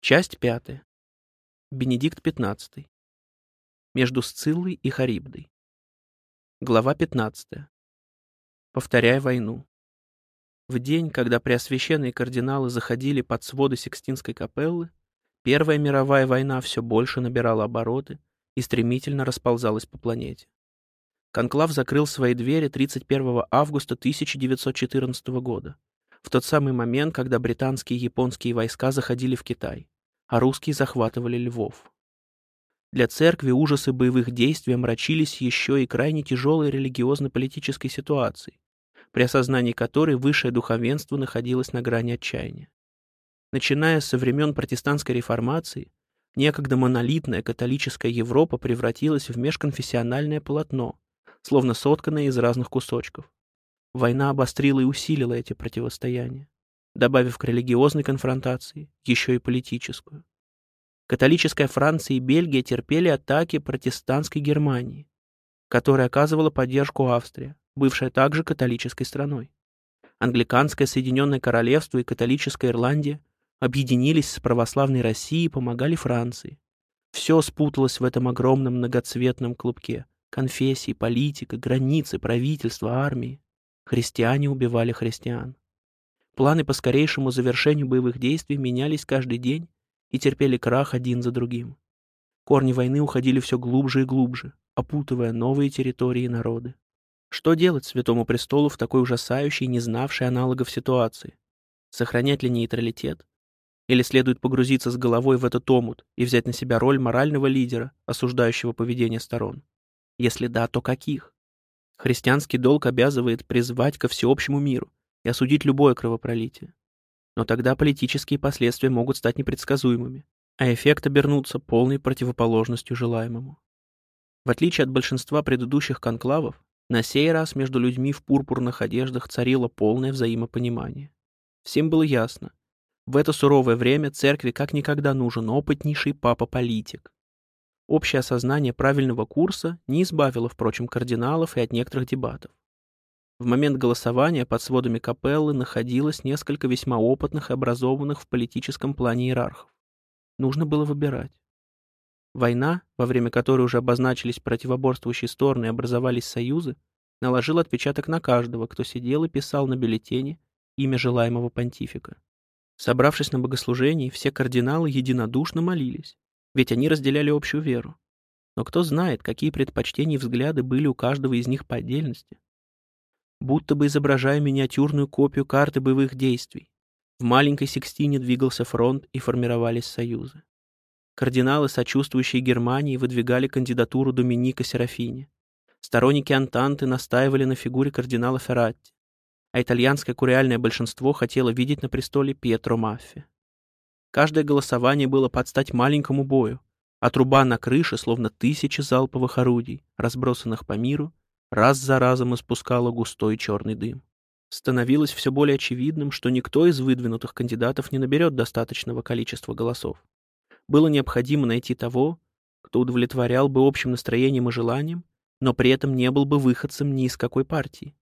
Часть пятая. Бенедикт XV. Между Сциллой и Харибдой. Глава 15. Повторяя войну. В день, когда преосвященные кардиналы заходили под своды Сикстинской капеллы, Первая мировая война все больше набирала обороты и стремительно расползалась по планете. Конклав закрыл свои двери 31 августа 1914 года, в тот самый момент, когда британские и японские войска заходили в Китай, а русские захватывали Львов. Для церкви ужасы боевых действий омрачились еще и крайне тяжелой религиозно-политической ситуацией, при осознании которой высшее духовенство находилось на грани отчаяния. Начиная со времен протестантской реформации, некогда монолитная католическая Европа превратилась в межконфессиональное полотно, словно сотканное из разных кусочков. Война обострила и усилила эти противостояния, добавив к религиозной конфронтации еще и политическую. Католическая Франция и Бельгия терпели атаки протестантской Германии, которая оказывала поддержку Австрия, бывшая также католической страной. Англиканское Соединенное Королевство и католическая Ирландия объединились с православной Россией и помогали Франции. Все спуталось в этом огромном многоцветном клубке. Конфессии, политика, границы, правительство, армии. Христиане убивали христиан. Планы по скорейшему завершению боевых действий менялись каждый день и терпели крах один за другим. Корни войны уходили все глубже и глубже, опутывая новые территории и народы. Что делать Святому Престолу в такой ужасающей, не знавшей аналогов ситуации? Сохранять ли нейтралитет? Или следует погрузиться с головой в этот омут и взять на себя роль морального лидера, осуждающего поведение сторон? Если да, то каких? Христианский долг обязывает призвать ко всеобщему миру и осудить любое кровопролитие. Но тогда политические последствия могут стать непредсказуемыми, а эффект обернуться полной противоположностью желаемому. В отличие от большинства предыдущих конклавов, на сей раз между людьми в пурпурных одеждах царило полное взаимопонимание. Всем было ясно, в это суровое время церкви как никогда нужен опытнейший папа-политик, Общее осознание правильного курса не избавило, впрочем, кардиналов и от некоторых дебатов. В момент голосования под сводами капеллы находилось несколько весьма опытных и образованных в политическом плане иерархов. Нужно было выбирать. Война, во время которой уже обозначились противоборствующие стороны и образовались союзы, наложила отпечаток на каждого, кто сидел и писал на бюллетене имя желаемого понтифика. Собравшись на богослужении, все кардиналы единодушно молились, ведь они разделяли общую веру. Но кто знает, какие предпочтения и взгляды были у каждого из них по отдельности. Будто бы изображая миниатюрную копию карты боевых действий, в маленькой Сикстине двигался фронт и формировались союзы. Кардиналы, сочувствующие Германии, выдвигали кандидатуру Доминика Серафини. Сторонники Антанты настаивали на фигуре кардинала Ферратти, а итальянское куриальное большинство хотело видеть на престоле Пьетро Маффи. Каждое голосование было под стать маленькому бою, а труба на крыше, словно тысячи залповых орудий, разбросанных по миру, раз за разом испускала густой черный дым. Становилось все более очевидным, что никто из выдвинутых кандидатов не наберет достаточного количества голосов. Было необходимо найти того, кто удовлетворял бы общим настроением и желанием, но при этом не был бы выходцем ни из какой партии.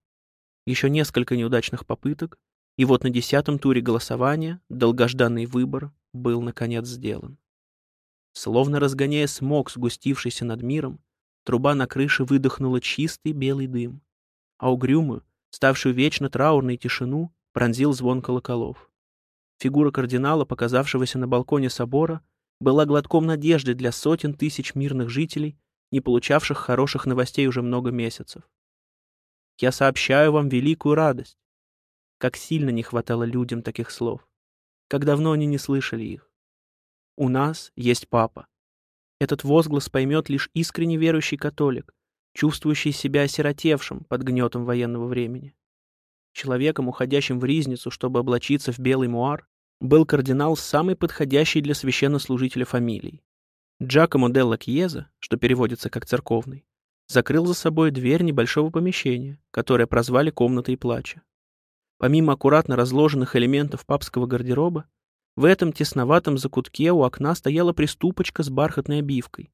Еще несколько неудачных попыток, и вот на десятом туре голосования долгожданный выбор был, наконец, сделан. Словно разгоняя смог, сгустившийся над миром, труба на крыше выдохнула чистый белый дым, а угрюмую, ставшую вечно траурной тишину, пронзил звон колоколов. Фигура кардинала, показавшегося на балконе собора, была глотком надежды для сотен тысяч мирных жителей, не получавших хороших новостей уже много месяцев. «Я сообщаю вам великую радость!» Как сильно не хватало людям таких слов как давно они не слышали их. У нас есть папа. Этот возглас поймет лишь искренне верующий католик, чувствующий себя осиротевшим под гнетом военного времени. Человеком, уходящим в ризницу, чтобы облачиться в белый муар, был кардинал самый подходящий для священнослужителя фамилий. Джакомо делла Кьеза, что переводится как церковный, закрыл за собой дверь небольшого помещения, которое прозвали комнатой плача. Помимо аккуратно разложенных элементов папского гардероба, в этом тесноватом закутке у окна стояла приступочка с бархатной обивкой.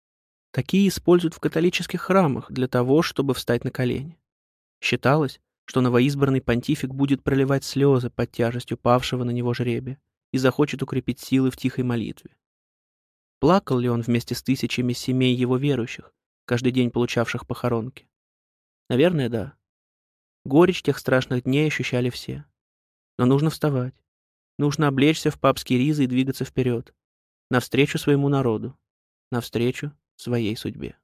Такие используют в католических храмах для того, чтобы встать на колени. Считалось, что новоизбранный понтифик будет проливать слезы под тяжестью павшего на него жребия и захочет укрепить силы в тихой молитве. Плакал ли он вместе с тысячами семей его верующих, каждый день получавших похоронки? Наверное, да. Горечь тех страшных дней ощущали все. Но нужно вставать. Нужно облечься в папские ризы и двигаться вперед. Навстречу своему народу. Навстречу своей судьбе.